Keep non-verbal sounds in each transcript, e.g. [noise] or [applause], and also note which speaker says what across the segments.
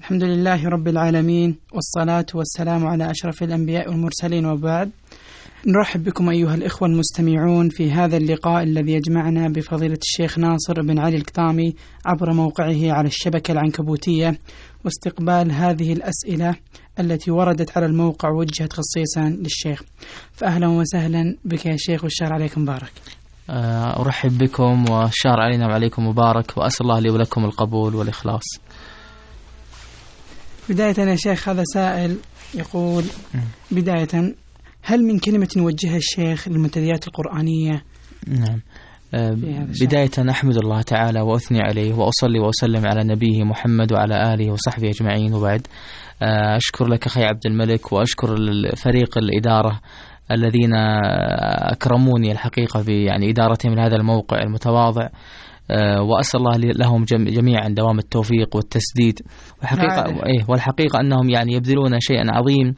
Speaker 1: الحمد لله رب العالمين والصلاة والسلام على أشرف الأنبياء والمرسلين وبعد. نرحب بكم أيها الإخوة المستمعون في هذا اللقاء الذي يجمعنا بفضيلة الشيخ ناصر بن علي القطامي عبر موقعه على الشبكة العنكبوتية واستقبال هذه الأسئلة التي وردت على الموقع وجهت خصيصا للشيخ. فأهلا وسهلا بك يا شيخ والشهر عليكم مبارك.
Speaker 2: آه، أرحب بكم والشهر علينا وعليكم مبارك وأسأل الله لي ولكم القبول والإخلاص.
Speaker 1: بداية يا شيخ هذا سائل يقول بداية هل من كلمة يوجهها الشيخ للمنتديات القرآنية؟
Speaker 2: نعم. آه،. بداية أحمد الله تعالى وأثني عليه وأصلي وأسلم على نبيه محمد وعلى آله وصحبه أجمعين وبعد. آه، أشكر لك أخي عبد الملك وأشكر فريق الإدارة الذين أكرموني الحقيقة يعني إدارتهم لهذا الموقع المتواضع. آه، وأسأل الله لهم جم- جميعا دوام التوفيق والتسديد
Speaker 1: والحقيقة.
Speaker 2: إيه والحقيقة أنهم يعني يبذلون شيئا عظيم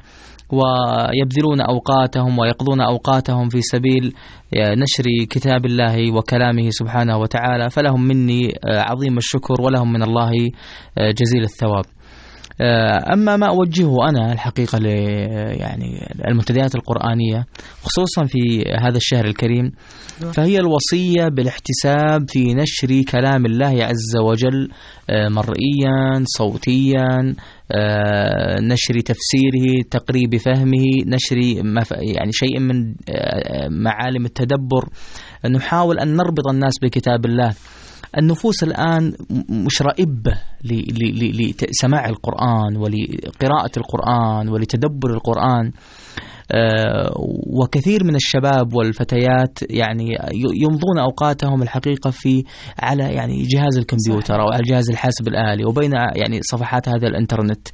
Speaker 2: ويبذلون أوقاتهم ويقضون أوقاتهم في سبيل آه، نشر كتاب الله وكلامه سبحانه وتعالى فلهم مني آه، عظيم الشكر ولهم من الله آه، جزيل الثواب. آه، أما ما أوجهه أنا الحقيقة ل يعني المنتديات القرآنية خصوصا في هذا الشهر الكريم فهي الوصية بالاحتساب في نشر كلام الله عز وجل آه، مرئيا صوتيا آه، نشر تفسيره تقريب فهمه نشر يعني شيء من آه، معالم التدبر. نحاول أن نربط الناس بكتاب الله. النفوس الآن مش رائبة لسماع القرآن ولقراءة القرآن ولتدبر القرآن. آه، وكثير من الشباب والفتيات يعني يمضون أوقاتهم الحقيقة في على يعني جهاز الكمبيوتر أو على جهاز الحاسب الآلي وبين يعني صفحات هذا الإنترنت.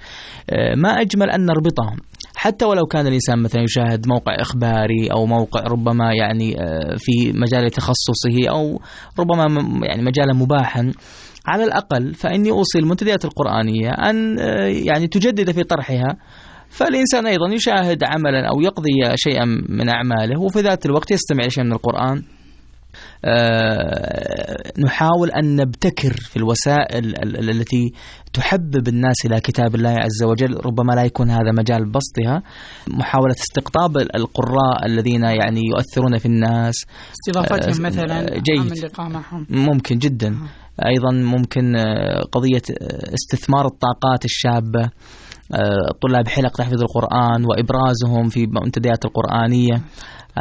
Speaker 2: آه، ما أجمل أن نربطهم. حتى ولو كان الإنسان مثلا يشاهد موقع إخباري أو موقع ربما يعني آه، في مجال تخصصه أو ربما يعني مجالا مباحا على الأقل فإني أوصي المنتديات القرآنية أن آه، يعني تجدد في طرحها. فالإنسان أيضا يشاهد عملا أو يقضي شيئا من أعماله وفي ذات الوقت يستمع لشيء من القرآن. نحاول أن نبتكر في الوسائل ال- ال- التي تحبب الناس إلى كتاب الله عز وجل ربما لا يكون هذا مجال بسطها. محاولة استقطاب القراء الذين يعني يؤثرون في الناس.
Speaker 1: استضافتهم
Speaker 2: آه،
Speaker 1: مثلا.
Speaker 2: جيد.
Speaker 1: عمل لقاء معهم
Speaker 2: ممكن جدا. أيضا ممكن آه، آه، استثمار الطاقات الشابة. آه، طلاب حلق تحفيظ القرآن وإبرازهم في منتديات القرآنية.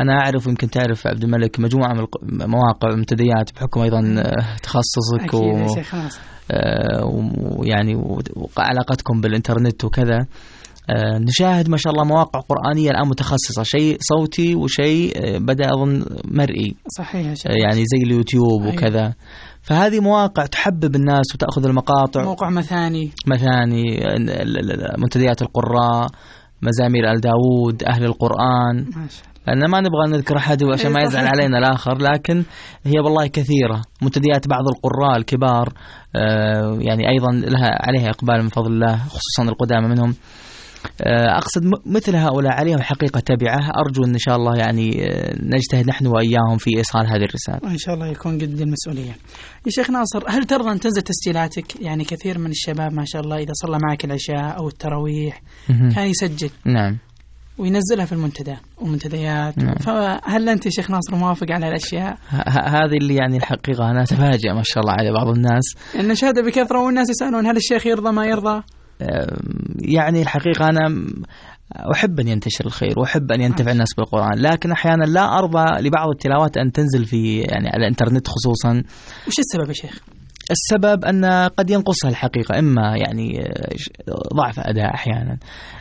Speaker 2: أنا أعرف يمكن تعرف عبد الملك مجموعة من مواقع المنتديات بحكم أيضا آه، تخصصك
Speaker 1: أكيد
Speaker 2: و-
Speaker 1: ناصر
Speaker 2: آه، ويعني وعلاقتكم بالإنترنت وكذا. آه، نشاهد ما شاء الله مواقع قرآنية الآن متخصصة شيء صوتي وشيء بدأ أظن مرئي.
Speaker 1: صحيح شيخ.
Speaker 2: يعني زي اليوتيوب
Speaker 1: أيوة.
Speaker 2: وكذا. فهذه مواقع تحبب الناس وتأخذ المقاطع.
Speaker 1: موقع مثاني.
Speaker 2: مثاني منتديات القراء مزامير آل داوود أهل القرآن.
Speaker 1: ما شاء الله.
Speaker 2: لأن ما نبغى نذكر أحد عشان ما
Speaker 1: أي
Speaker 2: يزعل. علينا الآخر لكن هي والله كثيرة. منتديات بعض القراء الكبار آه، يعني أيضا لها عليها إقبال من فضل الله خصوصا القدامى منهم. آه، أقصد م- مثل هؤلاء عليهم حقيقة تبعة. أرجو أن إن شاء الله يعني آه، نجتهد نحن وإياهم في إيصال هذه الرسالة.
Speaker 1: وإن شاء الله يكون قد المسؤولية. يا شيخ ناصر هل ترضى أن تنزل تسجيلاتك؟ يعني كثير من الشباب ما شاء الله إذا صلى معك العشاء أو التراويح. كان يسجل.
Speaker 2: نعم.
Speaker 1: وينزلها في المنتدى ومنتديات
Speaker 2: نعم.
Speaker 1: فهل أنت يا شيخ ناصر موافق على
Speaker 2: ه- هذه اللي يعني الحقيقة أنا أتفاجأ ما شاء الله على بعض الناس.
Speaker 1: لأن نشاهده بكثرة والناس يسألون هل الشيخ يرضى ما يرضى؟
Speaker 2: يعني الحقيقة أنا م- أحب أن ينتشر الخير وأحب أن ينتفع الناس بالقرآن لكن أحيانا لا أرضى لبعض التلاوات أن تنزل في يعني على الإنترنت خصوصا.
Speaker 1: وش السبب يا شيخ؟
Speaker 2: السبب أن قد ينقصها الحقيقة إما يعني آه، ضعف أداء أحيانا.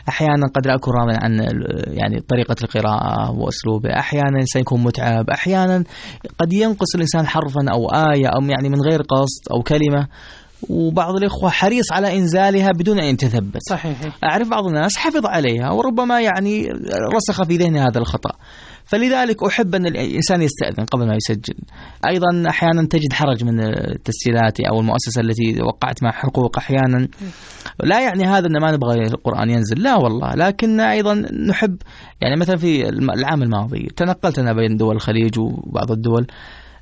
Speaker 2: أحيانا قد لا أكون راضيا عن يعني طريقة القراءة وأسلوبه. أحيانا سيكون متعب. أحيانا قد ينقص الإنسان حرفا أو آية أو يعني من غير قصد أو كلمة. وبعض الإخوة حريص على إنزالها بدون أن يتثبت
Speaker 1: صحيح.
Speaker 2: أعرف بعض الناس حفظ عليها وربما يعني رسخ في ذهنه هذا الخطأ. فلذلك أحب أن الإنسان يستأذن قبل ما يسجل. أيضا أحيانا تجد حرج من التسجيلات أو المؤسسة التي وقعت مع حقوق أحيانا. لا يعني هذا أن ما نبغى القرآن ينزل. لا والله. لكن أيضا نحب يعني مثلا في العام الماضي تنقلت أنا بين دول الخليج وبعض الدول.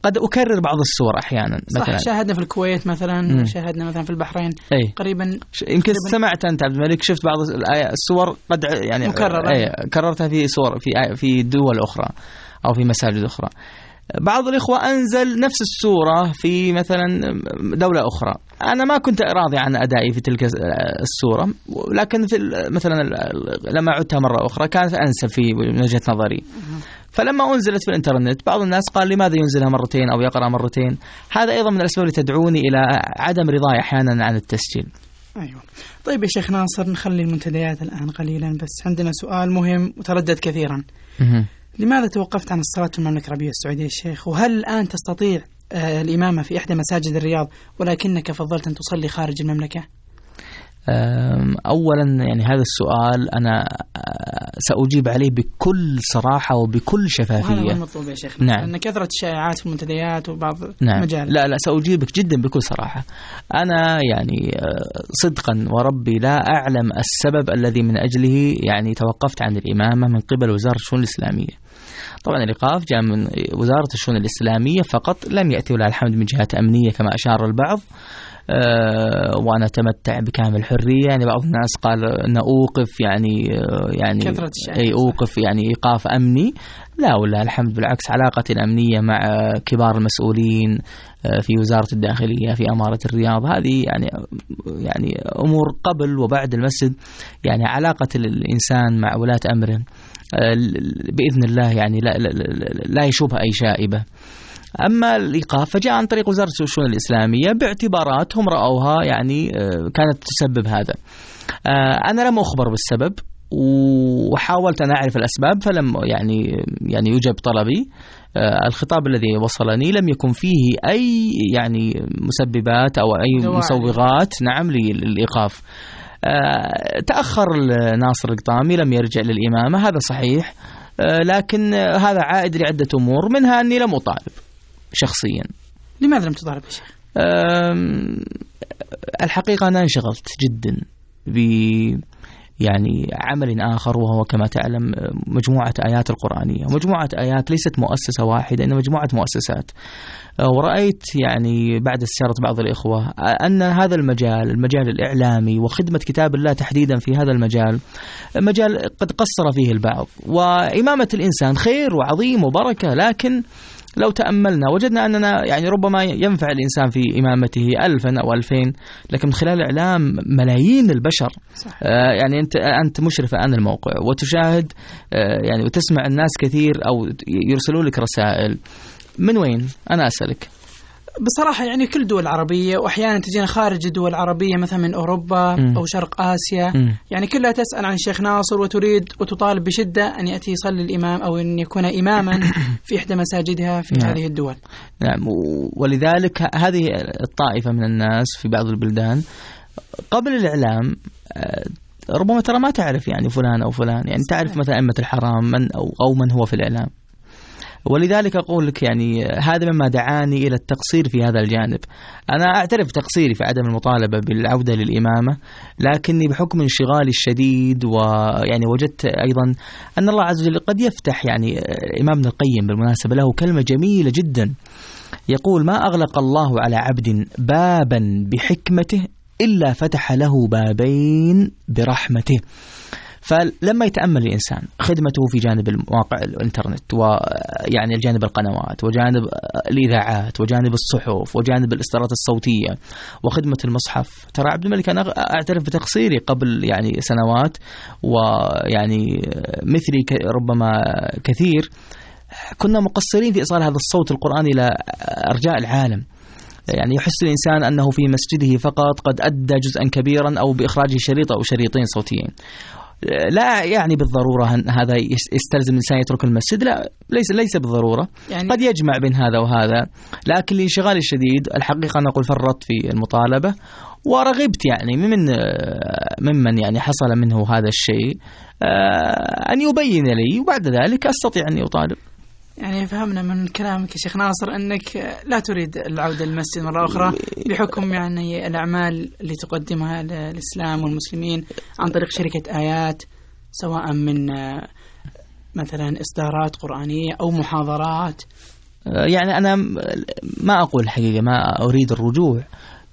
Speaker 2: قد أكرر بعض السور أحيانا
Speaker 1: صح
Speaker 2: مثلا
Speaker 1: شاهدنا في الكويت مثلا
Speaker 2: مم.
Speaker 1: شاهدنا مثلا في البحرين
Speaker 2: أي
Speaker 1: قريبا
Speaker 2: يمكن سمعت أنت عبد الملك شفت بعض السور قد يعني
Speaker 1: مكررة.
Speaker 2: أي كررتها في سور في آي- في دول أخرى أو في مساجد أخرى بعض الإخوة أنزل نفس السورة في مثلا دولة أخرى. أنا ما كنت راضي عن أدائي في تلك السورة لكن في مثلا لما عدتها مرة أخرى كانت أنسب في وجهة نظري. فلما أنزلت في الإنترنت بعض الناس قال لماذا ينزلها مرتين أو يقرأ مرتين؟ هذا أيضا من الأسباب اللي تدعوني إلى عدم رضاي أحيانا عن التسجيل.
Speaker 1: أيوه. طيب يا شيخ ناصر نخلي المنتديات الآن قليلا بس عندنا سؤال مهم وتردد كثيرا. لماذا توقفت عن الصلاة في المملكة العربية السعودية يا شيخ؟ وهل الآن تستطيع آه، الإمامة في إحدى مساجد الرياض ولكنك فضلت أن تصلي خارج المملكة؟
Speaker 2: اولا يعني هذا السؤال أنا أه، سأجيب عليه بكل صراحة وبكل
Speaker 1: وهذا
Speaker 2: شفافيه
Speaker 1: المطلوب يا شيخ.
Speaker 2: نعم.
Speaker 1: لأن كثرة الشائعات في المنتديات وبعض
Speaker 2: نعم.
Speaker 1: المجال
Speaker 2: لا لا سأجيبك جدا بكل صراحة. أنا يعني أه، صدقا وربي لا أعلم السبب الذي من أجله يعني توقفت عن الإمامة من قبل وزارة الشؤون الإسلامية. طبعا الإيقاف جاء من وزارة الشؤون الإسلامية فقط لم يأتي ولله الحمد من جهات أمنية كما أشار البعض. وأنا أتمتع بكامل الحرية. يعني بعض الناس قال إن أوقف يعني آه، يعني
Speaker 1: كثرة أي.
Speaker 2: أوقف يعني إيقاف أمني. لا والله الحمد بالعكس علاقتي الأمنية مع كبار المسؤولين آه، في وزارة الداخلية في إمارة الرياض هذه يعني يعني أمور قبل وبعد المسجد. يعني علاقة الإنسان مع ولاة أمره آه، بإذن الله يعني لا لا, لا, لا يشوبها أي شائبة. أما الايقاف فجاء عن طريق وزارة الشؤون الإسلامية باعتبارات هم رأوها يعني آه، كانت تسبب هذا. آه، أنا لم أخبر بالسبب وحاولت أن أعرف الأسباب فلم يعني يعني يجب طلبي آه، الخطاب الذي وصلني لم يكن فيه أي يعني مسببات أو أي
Speaker 1: دواعي.
Speaker 2: مسوغات نعم للإيقاف. آه، تأخر ناصر القطامي لم يرجع للإمامة هذا صحيح لكن هذا عائد لعدة أمور منها أني لم أطالب شخصيا.
Speaker 1: لماذا لم تطالب يا شيخ؟
Speaker 2: الحقيقة أنا انشغلت جدا ب يعني عمل آخر وهو كما تعلم مجموعة آيات القرآنية. ومجموعة آيات ليست مؤسسة واحدة إنما مجموعة مؤسسات. أه، ورأيت يعني بعد استشارة بعض الإخوة أن هذا المجال المجال الإعلامي وخدمة كتاب الله تحديدا في هذا المجال مجال قد قصر فيه البعض. وإمامة الإنسان خير وعظيم وبركة لكن لو تأملنا وجدنا أننا يعني ربما ينفع الإنسان في إمامته ألفا أو ألفين لكن من خلال الإعلام ملايين البشر
Speaker 1: صح.
Speaker 2: آه يعني أنت أنت مشرف الآن الموقع وتشاهد آه يعني وتسمع الناس كثير أو يرسلون لك رسائل من وين؟ أنا أسألك
Speaker 1: بصراحة يعني كل دول عربية وأحيانا تجينا خارج الدول العربية مثلا من أوروبا
Speaker 2: مم.
Speaker 1: أو شرق آسيا
Speaker 2: مم.
Speaker 1: يعني كلها تسأل عن الشيخ ناصر وتريد وتطالب بشدة أن يأتي يصلي الإمام أو أن يكون إماما [coughs] في إحدى مساجدها في
Speaker 2: نعم.
Speaker 1: هذه الدول
Speaker 2: نعم ولذلك هذه الطائفة من الناس في بعض البلدان قبل الإعلام آه، ربما ترى ما تعرف يعني فلان أو فلان يعني تعرف مثلا أئمة الحرام من أو, أو من هو في الإعلام ولذلك أقول لك يعني هذا مما دعاني إلى التقصير في هذا الجانب. أنا أعترف تقصيري في عدم المطالبة بالعودة للإمامة لكني بحكم انشغالي الشديد ويعني وجدت أيضا أن الله عز وجل قد يفتح يعني إمام ابن القيم بالمناسبة له كلمة جميلة جدا. يقول ما أغلق الله على عبد بابا بحكمته إلا فتح له بابين برحمته. فلما يتأمل الإنسان خدمته في جانب المواقع الإنترنت ويعني الجانب القنوات وجانب الإذاعات وجانب الصحف وجانب الإصدارات الصوتية وخدمة المصحف. ترى عبد الملك أنا أعترف بتقصيري قبل يعني سنوات ويعني مثلي ك- ربما كثير. كنا مقصرين في إيصال هذا الصوت القرآني إلى أرجاء العالم. يعني يحس الإنسان أنه في مسجده فقط قد أدى جزءا كبيرا أو باخراج شريط أو شريطين صوتيين. لا يعني بالضرورة أن هذا يس- يستلزم الإنسان يترك المسجد. لا ليس ليس بالضرورة.
Speaker 1: يعني
Speaker 2: قد يجمع بين هذا وهذا. لكن لانشغالي الشديد الحقيقة أنا أقول فرطت في المطالبة ورغبت يعني ممن ممن يعني حصل منه هذا الشيء آه، أن يبين لي وبعد ذلك أستطيع أني أطالب.
Speaker 1: يعني فهمنا من كلامك يا شيخ ناصر أنك لا تريد العودة للمسجد مرة أخرى بحكم يعني الأعمال اللي تقدمها للإسلام والمسلمين عن طريق شركة آيات سواء من آه، مثلا إصدارات قرآنية أو محاضرات.
Speaker 2: يعني أنا ما أقول الحقيقة ما أريد الرجوع.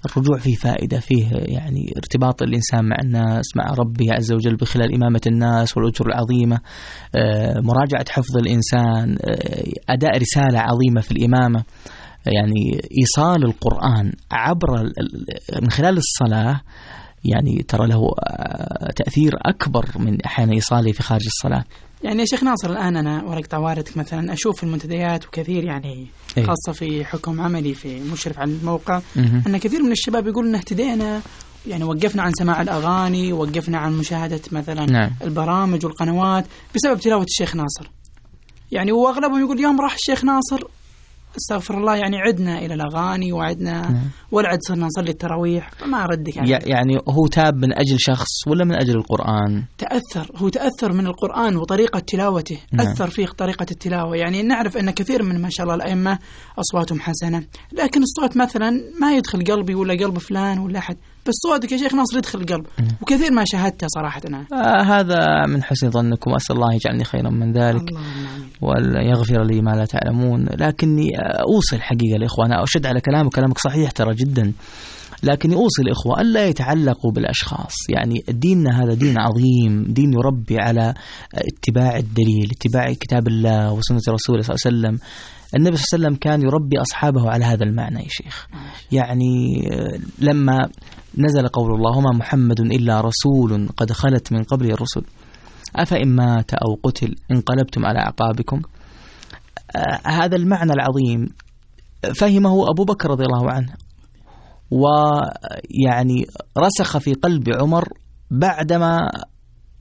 Speaker 2: الرجوع فيه فائدة فيه يعني ارتباط الإنسان مع الناس مع ربه عز وجل بخلال إمامة الناس والأجر العظيمة آه، مراجعة حفظ الإنسان آه، أداء رسالة عظيمة في الإمامة. يعني إيصال القرآن عبر من خلال الصلاة يعني ترى له آه، تأثير أكبر من أحيانا إيصاله في خارج الصلاة.
Speaker 1: يعني يا شيخ ناصر الآن أنا ورق طواردك مثلا أشوف المنتديات وكثير يعني إيه؟ خاصة في حكم عملي في مشرف على الموقع مه. أن كثير من الشباب يقول أن اهتدينا يعني وقفنا عن سماع الأغاني وقفنا عن مشاهدة مثلا نعم. البرامج والقنوات بسبب تلاوة الشيخ ناصر يعني واغلبهم يقول يوم راح الشيخ ناصر أستغفر الله يعني عدنا إلى الأغاني وعدنا نعم. ولا عد صرنا نصلي التراويح فما ردك
Speaker 2: يعني. يعني هو تاب من أجل شخص ولا من أجل القرآن؟
Speaker 1: تأثر هو تأثر من القرآن وطريقة تلاوته نعم. أثر فيه طريقة التلاوة يعني نعرف أن كثير من ما شاء الله الأئمة أصواتهم حسنة لكن الصوت مثلا ما يدخل قلبي ولا قلب فلان ولا أحد بس صوتك يا شيخ ناصر يدخل القلب. وكثير ما شاهدته صراحة أنا.
Speaker 2: آه هذا من حسن ظنكم. وأسأل الله يجعلني خيرا من ذلك ويغفر لي ما لا تعلمون. لكني أوصل حقيقة الإخوة أنا أشد على كلامك. كلامك صحيح ترى جدا. لكن أوصي الإخوة ألا يتعلقوا بالأشخاص. يعني ديننا هذا دين عظيم. دين يربي على اتباع الدليل اتباع كتاب الله وسنة رسوله صلى الله عليه وسلم. النبي صلى الله عليه وسلم كان يربي أصحابه على هذا المعنى يا شيخ. يعني لما نزل قول الله وما محمد إلا رسول قد خلت من قبله الرسل أفإن مات أو قتل انقلبتم على أعقابكم. آه هذا المعنى العظيم فهمه أبو بكر رضي الله عنه. ويعني رسخ في قلب عمر بعدما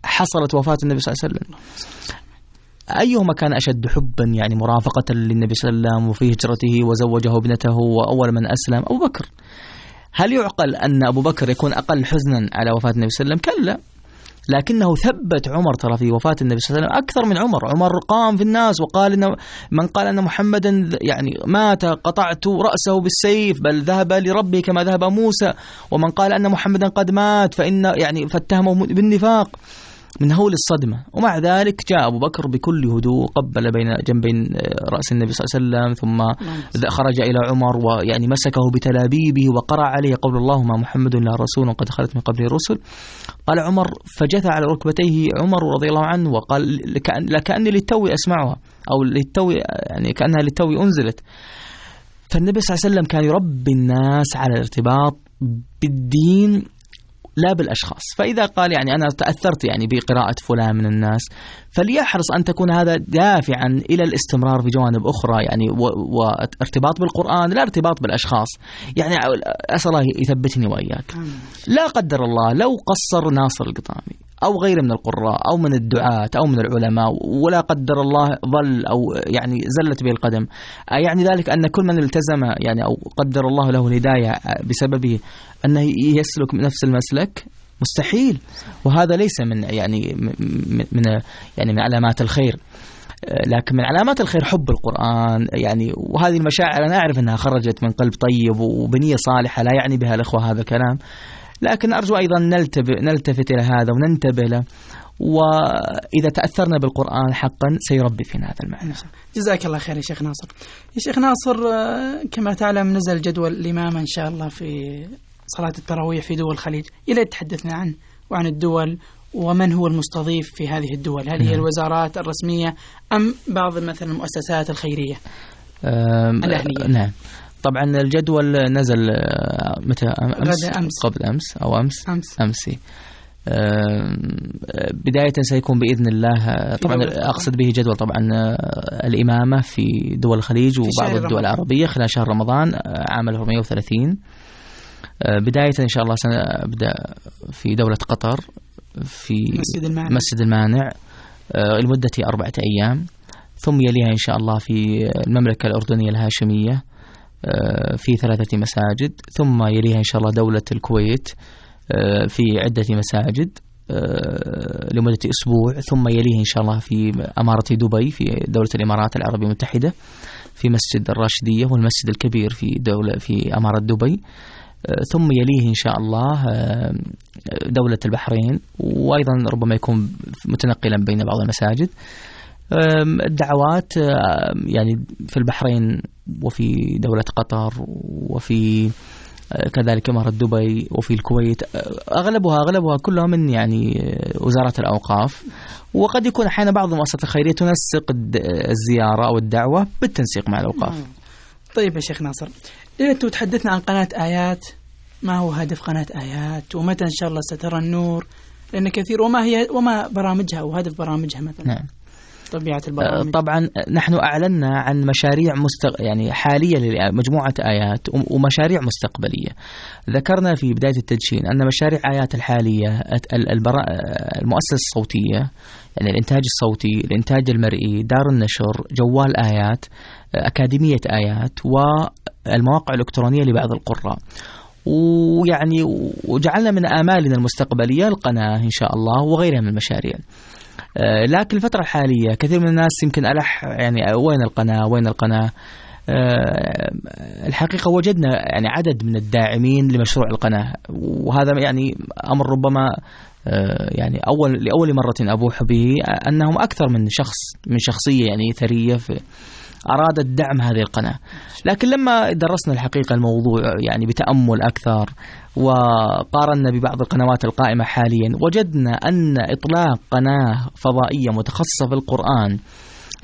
Speaker 2: حصلت وفاة النبي صلى الله عليه وسلم. أيهما كان أشد حبا؟ يعني مرافقة للنبي صلى الله عليه وسلم وفي هجرته وزوجه ابنته وأول من أسلم. أبو بكر هل يعقل أن أبو بكر يكون أقل حزنا على وفاة النبي صلى الله عليه وسلم؟ كلا لكنه ثبت عمر ترى في وفاة النبي صلى الله عليه وسلم أكثر من عمر. عمر قام في الناس وقال إن من قال أن محمدا يعني مات قطعت رأسه بالسيف بل ذهب لربه كما ذهب موسى. ومن قال أن محمدا قد مات فإن يعني فاتهمه بالنفاق. من هول الصدمة. ومع ذلك جاء أبو بكر بكل هدوء قبل بين جنبين رأس النبي صلى الله عليه وسلم ثم. خرج إلى عمر ويعني مسكه بتلابيبه وقرأ عليه قول الله ما محمد إلا رسول قد خلت من قبله الرسل قال عمر فجثى على ركبتيه عمر رضي الله عنه وقال لكأن لكأني للتو أسمعها أو للتو يعني كأنها للتو أنزلت فالنبي صلى الله عليه وسلم كان يربي الناس على الارتباط بالدين لا بالأشخاص. فإذا قال يعني أنا تأثرت يعني بقراءة فلان من الناس فليحرص أن تكون هذا دافعا إلى الاستمرار في جوانب أخرى يعني وارتباط بالقرآن لا ارتباط بالأشخاص. يعني أسأل الله يثبتني وإياك. لا قدر الله لو قصر ناصر القطامي. أو غيره من القراء أو من الدعاة أو من العلماء ولا قدر الله ظل أو يعني زلت به القدم. يعني ذلك أن كل من التزم يعني أو قدر الله له الهداية بسببه أنه يسلك نفس المسلك مستحيل. وهذا ليس من يعني من يعني من علامات الخير. لكن من علامات الخير حب القرآن. يعني وهذه المشاعر أنا أعرف أنها خرجت من قلب طيب وبنية صالحة لا يعني بها الأخوة هذا الكلام. لكن أرجو أيضا نلتفت إلى هذا وننتبه له. وإذا تأثرنا بالقرآن حقا سيربي فينا هذا المعنى.
Speaker 1: جزاك الله خير يا شيخ ناصر. يا شيخ ناصر آه، كما تعلم نزل جدول الإمامة إن شاء الله في صلاة التراويح في دول الخليج. إلى تحدثنا عنه وعن الدول؟ ومن هو المستضيف في هذه الدول؟ هل هي نعم. الوزارات الرسمية أم بعض مثلا المؤسسات الخيرية؟
Speaker 2: الأهلية. نعم. طبعا الجدول نزل آه، متى؟ أمس, أمس. قبل أمس أو أمس؟
Speaker 1: أمس,
Speaker 2: أمس بداية سيكون بإذن الله آه، طبعا أقصد به جدول طبعا آه، الإمامة في دول الخليج وبعض الدول العربية خلال شهر رمضان عام 1430 بداية إن شاء الله سنبدأ في دولة قطر في
Speaker 1: مسجد المانع,
Speaker 2: مسجد المانع لمدة أربعة أيام. ثم يليها إن شاء الله في المملكة الأردنية الهاشمية. في ثلاثة مساجد ثم يليها إن شاء الله دولة الكويت آه، في عدة مساجد آه، لمدة أسبوع ثم يليه إن شاء الله في أمارة دبي في دولة الإمارات العربية المتحدة في مسجد الراشدية والمسجد الكبير في دولة في أمارة دبي ثم يليه إن شاء الله دولة البحرين وأيضا ربما يكون متنقلا بين بعض المساجد. الدعوات يعني في البحرين وفي دولة قطر وفي كذلك إمارة دبي وفي الكويت. أغلبها أغلبها كلها من يعني وزارة الأوقاف. وقد يكون أحيانا بعض المؤسسات الخيرية تنسق الزيارة أو الدعوة بالتنسيق مع الأوقاف.
Speaker 1: طيب يا شيخ ناصر أنتم تحدثنا عن قناة آيات ما هو هدف قناة آيات؟ ومتى إن شاء الله سترى النور؟ لأن كثير وما هي وما برامجها أو هدف برامجها مثلا؟
Speaker 2: نعم.
Speaker 1: طبيعة البرامج؟
Speaker 2: طبعا نحن أعلنا عن مشاريع مستق... يعني حالية لمجموعة آيات ومشاريع مستقبلية. ذكرنا في بداية التدشين أن مشاريع آيات الحالية البرا... المؤسسة الصوتية يعني الإنتاج الصوتي الإنتاج المرئي دار النشر جوال آيات أكاديمية آيات والمواقع الإلكترونية لبعض القراء. ويعني وجعلنا من آمالنا المستقبلية القناة إن شاء الله وغيرها من المشاريع. آه، لكن الفترة الحالية كثير من الناس يمكن ألح يعني وين القناة وين القناة؟ آه، الحقيقة وجدنا يعني عدد من الداعمين لمشروع القناة وهذا يعني أمر ربما آه، يعني أول لأول مرة أبوح به أنهم أكثر من شخص من شخصية يعني ثرية في أرادت دعم هذه القناة. لكن لما درسنا الحقيقة الموضوع يعني بتأمل أكثر وقارنا ببعض القنوات القائمة حاليا وجدنا أن إطلاق قناة فضائية متخصصة في القرآن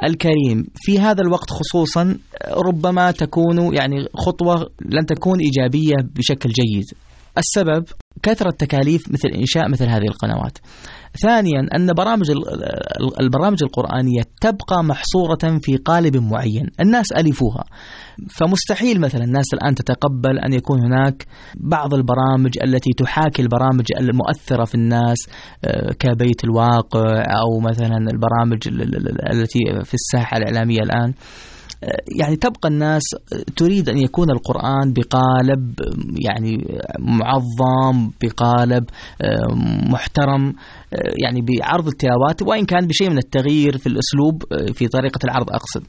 Speaker 2: الكريم في هذا الوقت خصوصا ربما تكون يعني خطوة لن تكون إيجابية بشكل جيد. السبب كثرة تكاليف مثل إنشاء مثل هذه القنوات. ثانيا أن برامج البرامج القرآنية تبقى محصورة في قالب معين. الناس ألفوها. فمستحيل مثلا الناس الآن تتقبل أن يكون هناك بعض البرامج التي تحاكي البرامج المؤثرة في الناس آه، كبيت الواقع أو مثلا البرامج التي في الساحة الإعلامية الآن. يعني تبقى الناس تريد أن يكون القرآن بقالب يعني معظم بقالب محترم يعني بعرض التلاوات وإن كان بشيء من التغيير في الأسلوب في طريقة العرض أقصد.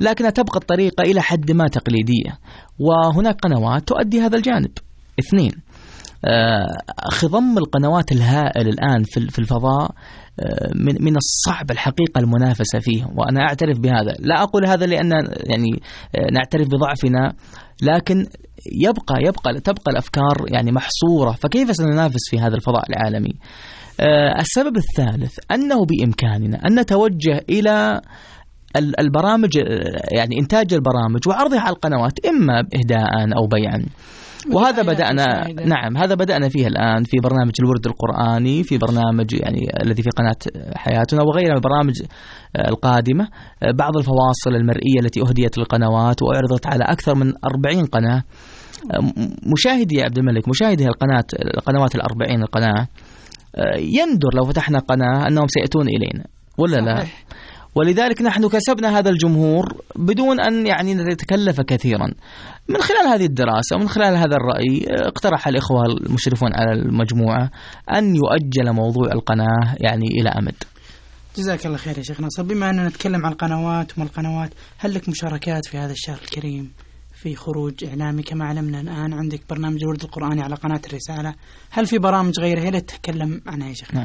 Speaker 2: لكنها تبقى الطريقة إلى حد ما تقليدية. وهناك قنوات تؤدي هذا الجانب. اثنين خضم القنوات الهائل الآن في الفضاء من من الصعب الحقيقة المنافسة فيه وأنا أعترف بهذا. لا أقول هذا لأن يعني نعترف بضعفنا لكن يبقى يبقى تبقى الأفكار يعني محصورة. فكيف سننافس في هذا الفضاء العالمي؟ آه، السبب الثالث أنه بإمكاننا أن نتوجه إلى البرامج يعني إنتاج البرامج وعرضها على القنوات إما اهداء أو بيعا. وهذا بدأنا نعم هذا بدأنا فيه الآن في برنامج الورد القرآني في برنامج يعني الذي في قناة حياتنا وغيرها من البرامج القادمة. بعض الفواصل المرئية التي أهديت للقنوات وأعرضت على أكثر من 40 قناة. مشاهدي يا عبد الملك مشاهدي القناة القنوات الأربعين القناة يندر لو فتحنا قناة أنهم سيأتون إلينا ولا لا؟ ولذلك نحن كسبنا هذا الجمهور بدون أن يعني نتكلف كثيرا. من خلال هذه الدراسة ومن خلال هذا الرأي اقترح الإخوة المشرفون على المجموعة أن يؤجل موضوع القناة يعني إلى أمد.
Speaker 1: جزاك الله خير يا شيخ ناصر. بما أننا نتكلم عن القنوات وما القنوات هل لك مشاركات في هذا الشهر الكريم في خروج إعلامي؟ كما علمنا الآن عندك برنامج الورد القرآني على قناة الرسالة. هل في برامج غيرها؟ هل تتكلم عنها يا شيخ نعم.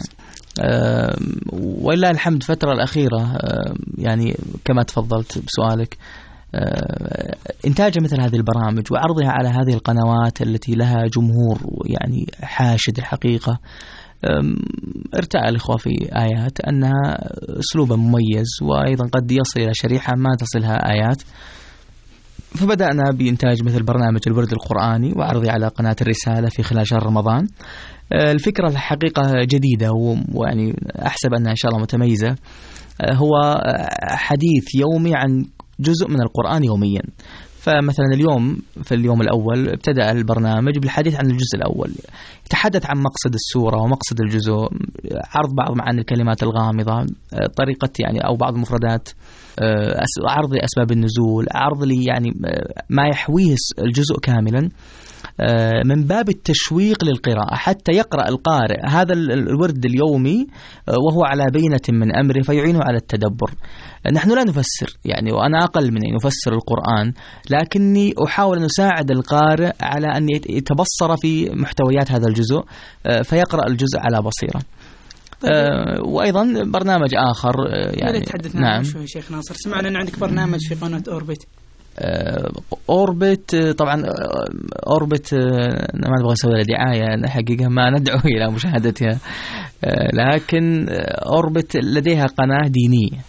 Speaker 2: ولله الحمد الفترة الأخيرة يعني كما تفضلت بسؤالك إنتاج مثل هذه البرامج وعرضها على هذه القنوات التي لها جمهور يعني حاشد الحقيقة ارتأى الإخوة في آيات أنها أسلوبا مميز وأيضا قد يصل إلى شريحة ما تصلها آيات. فبدأنا بإنتاج مثل برنامج الورد القرآني وعرضه على قناة الرسالة في خلال شهر رمضان. الفكرة الحقيقة جديدة ويعني أحسب أنها إن شاء الله متميزة. آه، هو آه، حديث يومي عن جزء من القرآن يوميا. فمثلا اليوم في اليوم الأول ابتدأ البرنامج بالحديث عن الجزء الأول. يتحدث عن مقصد السورة ومقصد الجزء عرض بعض معاني الكلمات الغامضة طريقة يعني أو بعض المفردات آه، عرض لأسباب النزول عرض لي يعني آه، ما يحويه الجزء كاملا. آه، من باب التشويق للقراءة. حتى يقرأ القارئ هذا الورد اليومي وهو على بينة من أمره فيعينه على التدبر. نحن لا نفسر يعني وأنا أقل من أن يفسر القرآن لكني أحاول أن أساعد القارئ على أن يتبصر في محتويات هذا الجزء فيقرأ الجزء على بصيرة.
Speaker 1: طيب.
Speaker 2: آه، وأيضا برنامج آخر آه،
Speaker 1: يعني تحدثنا
Speaker 2: نعم.
Speaker 1: شوي شيخ ناصر. سمعنا أن عندك برنامج في قناة اوربت
Speaker 2: آه، أوربت آه، طبعا آه، أوربت آه، ما نبغى نسوي لها دعاية حقيقه ما ندعو إلى مشاهدتها. آه، لكن آه، أوربت لديها قناة دينية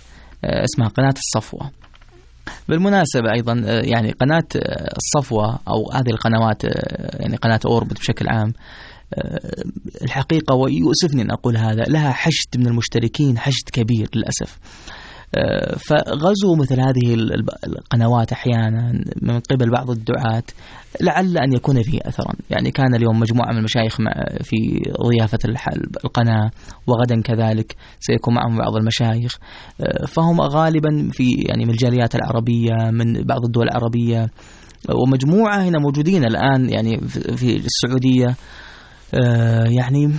Speaker 2: آه، اسمها قناة الصفوة. بالمناسبة أيضا آه، يعني قناة آه، الصفوة أو هذه القنوات آه، يعني قناة أوربت بشكل عام آه، الحقيقة ويؤسفني أن أقول هذا لها حشد من المشتركين حشد كبير للأسف. آه، فغزو مثل هذه ال- القنوات أحيانا من قبل بعض الدعاة لعل أن يكون فيه أثرا. يعني كان اليوم مجموعة من المشايخ في ضيافة القناة وغدا كذلك سيكون معهم بعض المشايخ. آه، فهم غالبا في يعني من الجاليات العربية من بعض الدول العربية. ومجموعة هنا موجودين الآن يعني في- السعودية. آه، يعني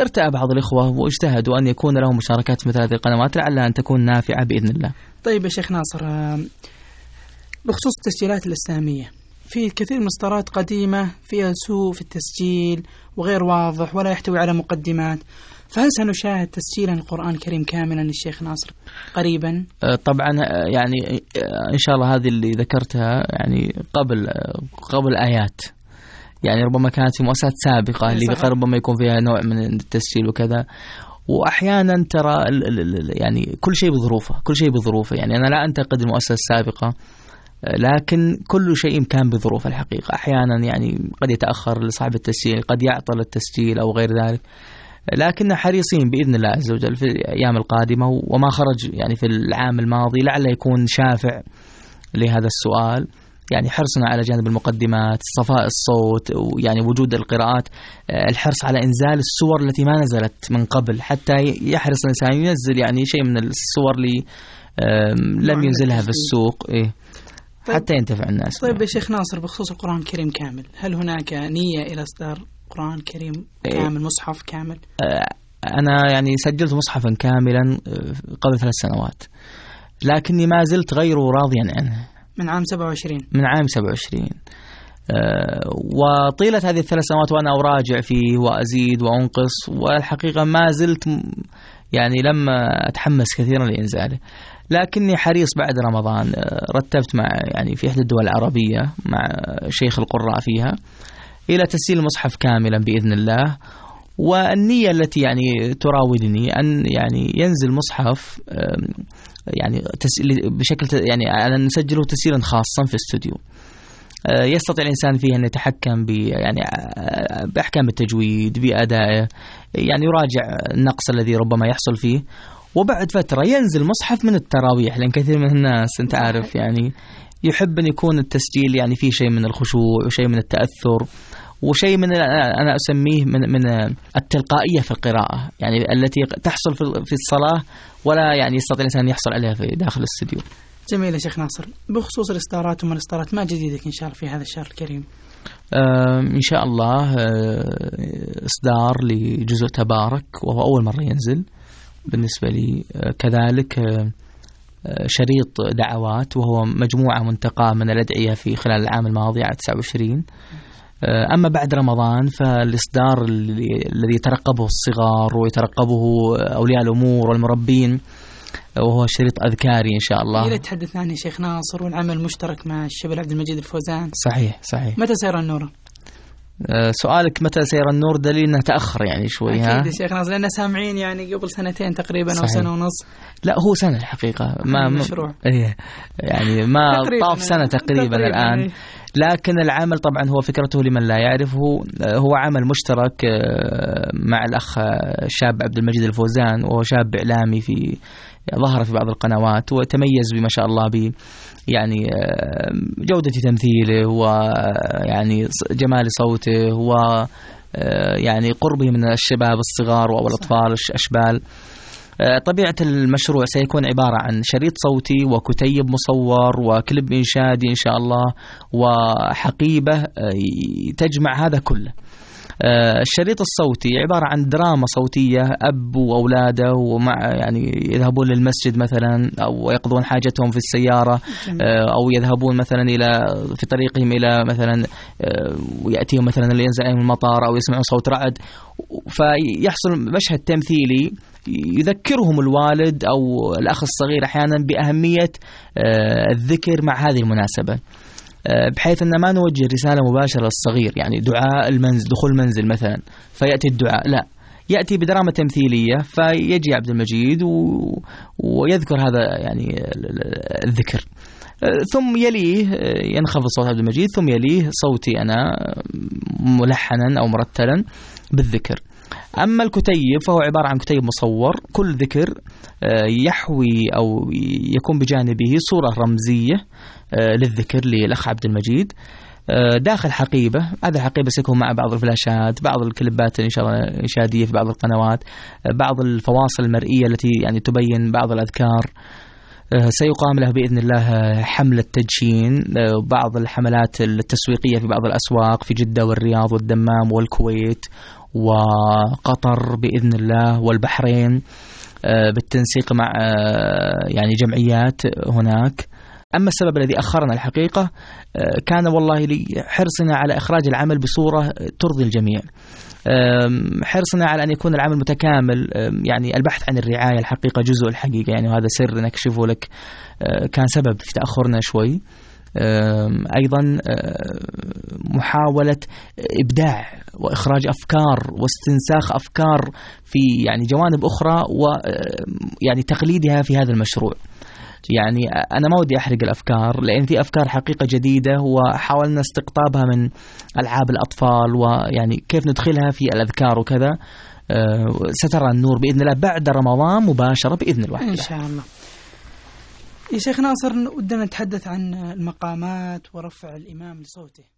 Speaker 2: ارتأى بعض الإخوة واجتهدوا أن يكون لهم مشاركات مثل هذه القنوات لعلها أن تكون نافعة بإذن الله
Speaker 1: طيب يا شيخ ناصر آه، بخصوص التسجيلات الإسلامية في كثير من إصدارات قديمة فيها سوء في التسجيل وغير واضح ولا يحتوي على مقدمات فهل سنشاهد تسجيلا القرآن الكريم كاملا للشيخ ناصر قريبا؟
Speaker 2: آه، طبعا آه، يعني آه، إن شاء الله هذه اللي ذكرتها يعني قبل آه، قبل آيات يعني ربما كانت في مؤسسات سابقة اللي ربما يكون فيها نوع من التسجيل وكذا. وأحيانا ترى يعني كل شيء بظروفه كل شيء بظروفه. يعني أنا لا أنتقد المؤسسة السابقة لكن كل شيء كان بظروف الحقيقة. أحيانا يعني قد يتأخر لصاحب التسجيل قد يعطل التسجيل أو غير ذلك. لكن حريصين بإذن الله عز وجل في الأيام القادمة. وما خرج يعني في العام الماضي لعله يكون شافع لهذا السؤال. يعني حرصنا على جانب المقدمات صفاء الصوت ويعني وجود القراءات آه، الحرص على إنزال السور التي ما نزلت من قبل حتى يحرص الإنسان ينزل يعني شيء من الصور اللي لم ينزلها في. السوق إيه
Speaker 1: طيب.
Speaker 2: حتى ينتفع الناس
Speaker 1: طيب يا شيخ ناصر بخصوص القرآن الكريم كامل هل هناك نية إلى إصدار قرآن كريم
Speaker 2: إيه.
Speaker 1: كامل مصحف كامل؟
Speaker 2: آه، أنا يعني سجلت مصحفا كاملا آه، قبل ثلاث سنوات لكني ما زلت غير راضيا عنه
Speaker 1: من عام 27
Speaker 2: من عام 27 آه، وطيلة هذه الثلاث سنوات وأنا أراجع فيه وأزيد وأنقص والحقيقة ما زلت يعني لم أتحمس كثيرا لإنزاله. لكني حريص بعد رمضان. آه، رتبت مع يعني في إحدى الدول العربية مع شيخ القراء فيها إلى تسجيل المصحف كاملا بإذن الله. والنية التي يعني تراودني أن يعني ينزل مصحف يعني بشكل يعني أن نسجله تسجيلا خاصا في استوديو آه، يستطيع الإنسان فيه أن يتحكم ب يعني آه، بأحكام التجويد بأدائه يعني يراجع النقص الذي ربما يحصل فيه. وبعد فترة ينزل مصحف من التراويح لأن كثير من الناس أنت. عارف يعني يحب أن يكون التسجيل يعني فيه شيء من الخشوع وشيء من التأثر. وشيء من أنا أسميه من من التلقائية في القراءة. يعني التي تحصل في- الصلاة ولا يعني يستطيع الإنسان أن يحصل عليها في داخل الاستديو.
Speaker 1: جميل يا شيخ ناصر. بخصوص الإصدارات وما الإصدارات ما جديدك إن شاء الله في هذا الشهر الكريم؟
Speaker 2: إن شاء الله آه، إصدار لجزء تبارك وهو أول مرة ينزل. بالنسبة لي آه، كذلك آه، شريط دعوات وهو مجموعة منتقاة من الأدعية في خلال العام الماضي على 29 آه، أما بعد رمضان فالإصدار الذي يترقبه الصغار ويترقبه أولياء الأمور والمربين آه، وهو شريط أذكاري إن شاء الله
Speaker 1: تحدثنا عنه يا شيخ ناصر والعمل المشترك مع الشبل عبد المجيد الفوزان
Speaker 2: صحيح صحيح
Speaker 1: متى سيرى النور؟
Speaker 2: آه، سؤالك متى سير النور دليل أنه تأخر يعني شوي ها
Speaker 1: أكيد يا شيخ ناصر لأن سامعين يعني قبل سنتين تقريبا
Speaker 2: صحيح.
Speaker 1: سنة ونص
Speaker 2: لا هو سنة الحقيقة ما
Speaker 1: المشروع.
Speaker 2: إيه يعني ما. طاف سنة تقريبا,
Speaker 1: تقريباً،
Speaker 2: الآن
Speaker 1: إيه.
Speaker 2: لكن العمل طبعا هو فكرته لمن لا يعرف هو, هو عمل مشترك آه، مع الأخ آه، الشاب عبد المجيد الفوزان وهو شاب إعلامي في ظهر في بعض القنوات وتميز بما شاء الله ب يعني آه، جودة تمثيله ويعني جمال صوته و آه، يعني قربه من الشباب الصغار أو الأطفال الاشبال آه، طبيعة المشروع سيكون عبارة عن شريط صوتي وكتيب مصور وكليب إنشادي إن شاء الله وحقيبة آه، تجمع هذا كله. آه، الشريط الصوتي عبارة عن دراما صوتية أب وأولاده ومع يعني يذهبون للمسجد مثلا أو يقضون حاجتهم في السيارة آه، أو يذهبون مثلا إلى في طريقهم إلى مثلا ويأتيهم مثلا اللي ينزل عليهم المطار أو يسمعون صوت رعد. فيحصل مشهد تمثيلي يذكرهم الوالد أو الأخ الصغير أحيانا بأهمية الذكر مع هذه المناسبة. آه، بحيث أن ما نوجه رسالة مباشرة للصغير يعني دعاء المنزل دخول المنزل مثلا فيأتي الدعاء. لا يأتي بدراما تمثيلية فيجي عبد المجيد و... ويذكر هذا يعني الذكر. آه، ثم يليه آه، ينخفض صوت عبد المجيد ثم يليه صوتي أنا ملحنا أو مرتلا بالذكر. أما الكتيب فهو عبارة عن كتيب مصور كل ذكر يحوي أو يكون بجانبه صورة رمزية آه، للذكر للأخ عبد المجيد. آه، داخل حقيبة. هذا الحقيبة سيكون مع بعض الفلاشات بعض الكليبات إنشادية في بعض القنوات آه، بعض الفواصل المرئية التي يعني تبين بعض الأذكار. سيقام له بإذن الله حملة تدشين بعض الحملات التسويقية في بعض الأسواق في جدة والرياض والدمام والكويت وقطر بإذن الله والبحرين. بالتنسيق مع يعني جمعيات هناك. أما السبب الذي أخرنا الحقيقة آه، كان والله حرصنا على إخراج العمل بصورة ترضي الجميع. حرصنا على أن يكون العمل متكامل يعني البحث عن الرعاية الحقيقة جزء الحقيقة يعني وهذا سر نكشفه لك. آه، كان سبب في تأخرنا شوي. أيضا آه، محاولة إبداع وإخراج أفكار واستنساخ أفكار في يعني جوانب أخرى ويعني تقليدها في هذا المشروع. يعني أنا ما ودي أحرق الأفكار لأن في أفكار حقيقة جديدة وحاولنا استقطابها من ألعاب الأطفال ويعني كيف ندخلها في الأذكار وكذا. آه، سترى النور بإذن الله بعد رمضان مباشرة بإذن الله
Speaker 1: إن شاء الله. يا شيخ ناصر ودنا نتحدث عن المقامات ورفع الإمام لصوته.